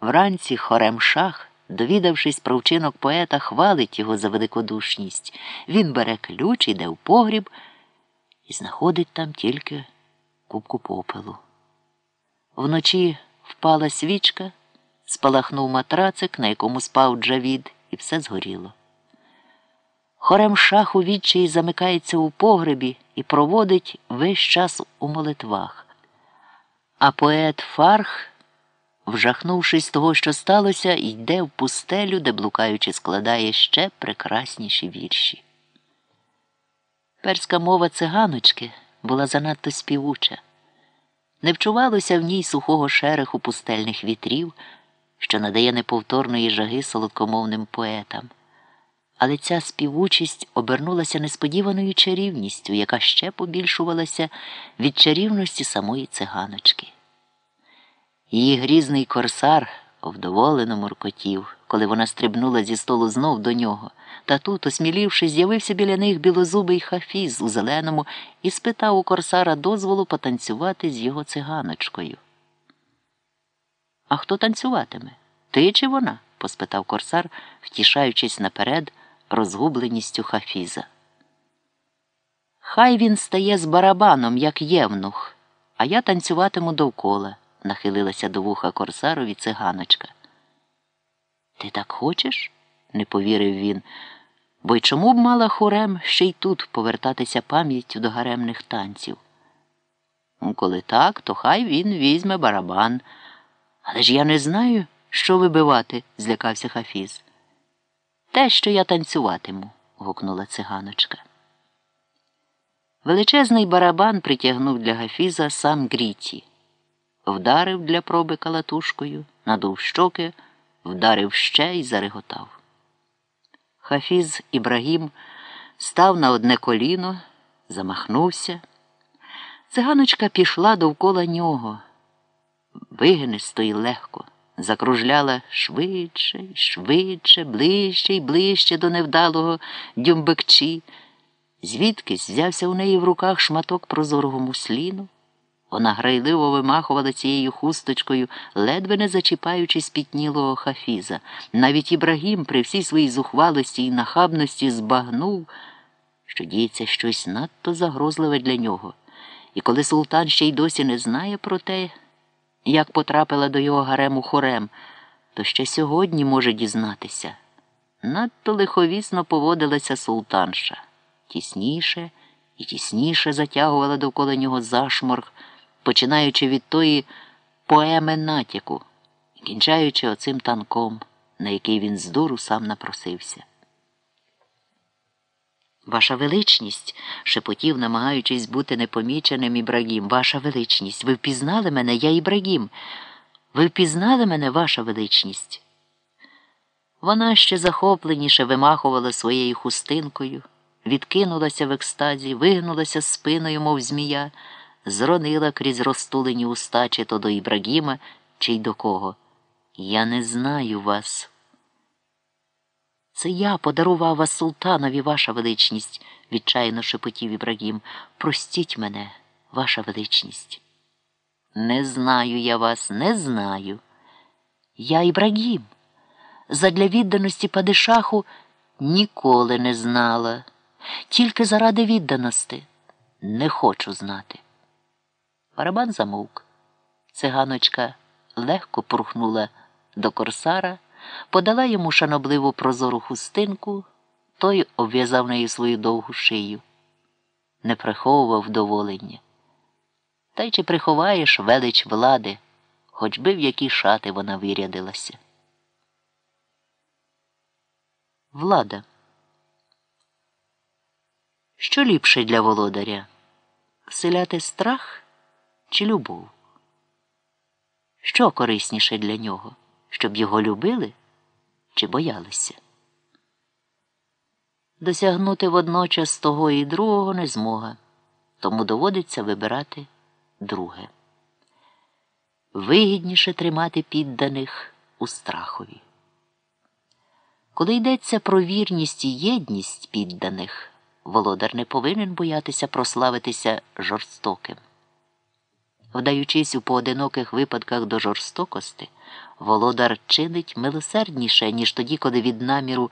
Вранці хорем шах, довідавшись про вчинок поета, хвалить його за великодушність. Він бере ключ, іде в погріб і знаходить там тільки кубку попелу. Вночі впала свічка, спалахнув матрацик, на якому спав Джавід, і все згоріло. Хорем шах у відчаї замикається у погребі і проводить весь час у молитвах. А поет Фарх, вжахнувшись того, що сталося, йде в пустелю, де блукаючи складає ще прекрасніші вірші. Перська мова циганочки була занадто співуча. Не вчувалося в ній сухого шереху пустельних вітрів, що надає неповторної жаги солодкомовним поетам. Але ця співучість обернулася несподіваною чарівністю, яка ще побільшувалася від чарівності самої циганочки. Її грізний корсар вдоволено муркотів, коли вона стрибнула зі столу знов до нього, та тут, осмілівши, з'явився біля них білозубий хафіз у зеленому і спитав у корсара дозволу потанцювати з його циганочкою. А хто танцюватиме? Ти чи вона? поспитав корсар, втішаючись наперед розгубленістю хафіза. Хай він стає з барабаном, як євнух, а я танцюватиму довкола, нахилилася до вуха корсарові циганочка. Ти так хочеш? не повірив він. Бо й чому б мала хорем ще й тут повертатися пам'яттю до гаремних танців? Коли так, то хай він візьме барабан. Але ж я не знаю, що вибивати, злякався Хафіз. Те, що я танцюватиму, гукнула циганочка. Величезний барабан притягнув для Гафіза сам Гріті, вдарив для проби калатушкою, надув щоки, вдарив ще й зареготав. Хафіз Ібрагім став на одне коліно, замахнувся. Циганочка пішла довкола нього, вигинисто й легко закружляла швидше, швидше, ближче й ближче до невдалого дюмбекчі. Звідкись взявся у неї в руках шматок прозорого мусліну. Вона грайливо вимахувала цією хусточкою, ледве не зачіпаючи спітнілого хафіза. Навіть Ібрагім при всій своїй зухвалості і нахабності збагнув, що діється щось надто загрозливе для нього. І коли султан ще й досі не знає про те, як потрапила до його гарему хорем, то ще сьогодні може дізнатися. Надто лиховісно поводилася султанша, тісніше і тісніше затягувала довкола нього зашморг, починаючи від тої поеми натяку і кінчаючи оцим танком, на який він з дуру сам напросився. Ваша величність, шепотів, намагаючись бути непоміченим Ібрагім. Ваша величність, ви впізнали мене, я Ібрагім. Ви впізнали мене, ваша величність. Вона ще захопленіше вимахувала своєю хустинкою, відкинулася в екстазі, вигнулася спиною, мов змія, зронила крізь розтулені уста чи то до Ібрагіма, чи й до кого. Я не знаю вас. Це я подарував вас султанові, ваша величність, відчайно шепотів Ібрагім. Простіть мене, ваша величність. Не знаю я вас, не знаю. Я Ібрагім. Задля відданості падишаху ніколи не знала. Тільки заради відданості не хочу знати. Барабан замовк. Циганочка легко пурхнула до корсара подала йому шанобливу прозору хустинку, той обв'язав нею свою довгу шию, не приховував вдоволення. Та й чи приховаєш велич влади, хоч би в які шати вона вирядилася. Влада. Що ліпше для володаря? Вселяти страх чи любов? Що корисніше для нього? Щоб його любили? чи боялися. Досягнути водночас того і другого не змога, тому доводиться вибирати друге. Вигідніше тримати підданих у страхові. Коли йдеться про вірність і єдність підданих, володар не повинен боятися прославитися жорстоким. Вдаючись у поодиноких випадках до жорстокости, володар чинить милосердніше, ніж тоді, коли від наміру